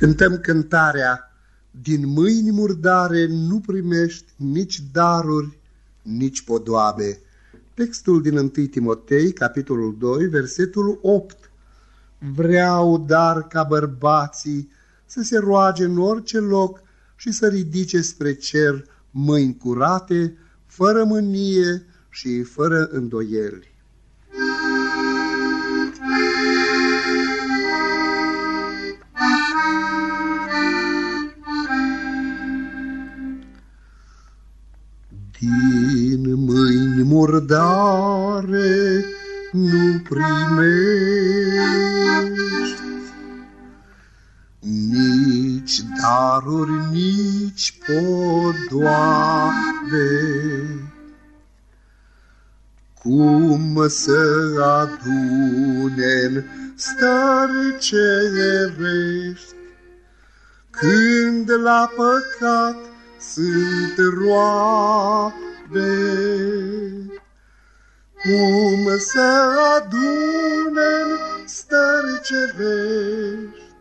Cântăm cântarea, din mâini murdare nu primești nici daruri, nici podoabe. Textul din 1 Timotei, capitolul 2, versetul 8. Vreau dar ca bărbații să se roage în orice loc și să ridice spre cer mâini curate, fără mânie și fără îndoieli. Murdare nu primești. Nici daruri, nici podoabe. Cum să adune stări cerești Când la păcat sunt roabe, cum să adune stări cerești,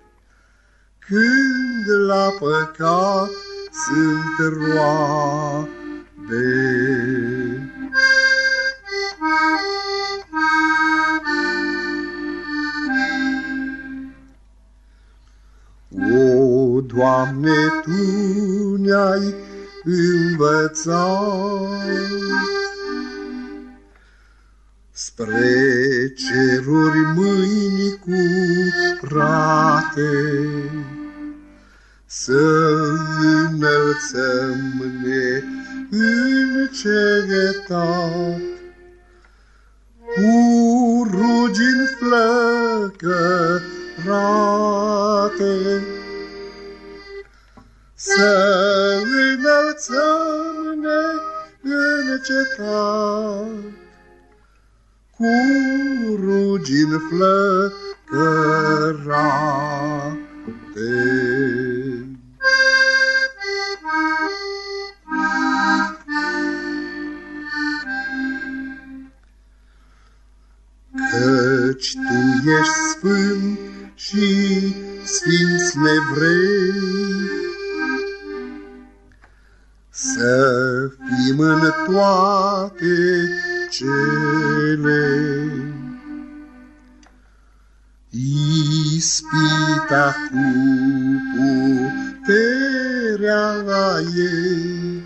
când la păcat sunt roabe. O, Doamne, Tu ne-ai învățat spre ceruri mâini curate, să înălțăm ne încetat cu rugi în flăcărate, să înălțăm neîncetat cu rugi în flăcărate. Căci Tu ești sfânt și sfinți nevrei, să fim în toate cele. Ispita cu puterea ei,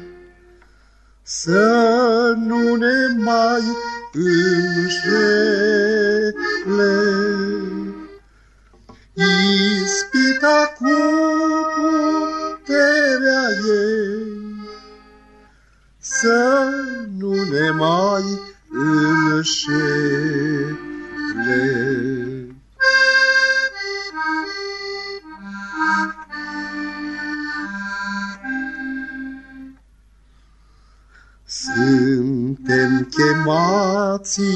să nu ne mai înșele. Ispita cu puterea ei, să nu ne mai înșele. Suntem chemații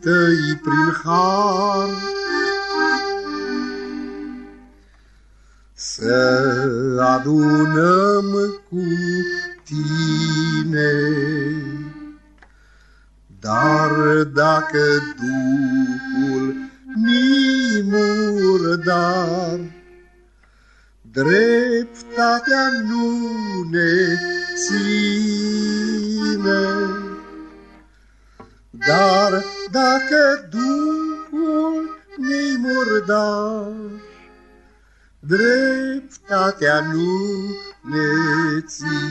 tăi prin har, Să adunăm cu tine. Dar dacă Duhul mi murdar, dreptatea nu ne ține. Dar dacă Duhul mi murdar, dreptatea nu ne ține.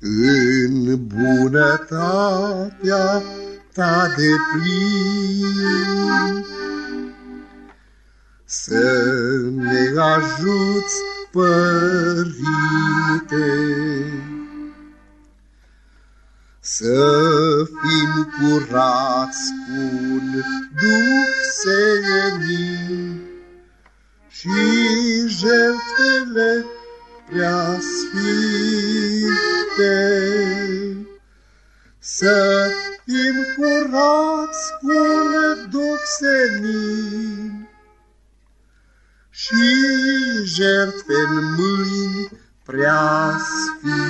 În bunătatea ta de plin, Să ne ajuți, Părinte, să fim curați cu un Duh senin și jertfele prea sfinte. Să fim curați cu un Duh senin și jertfe în mâini prea sfinte.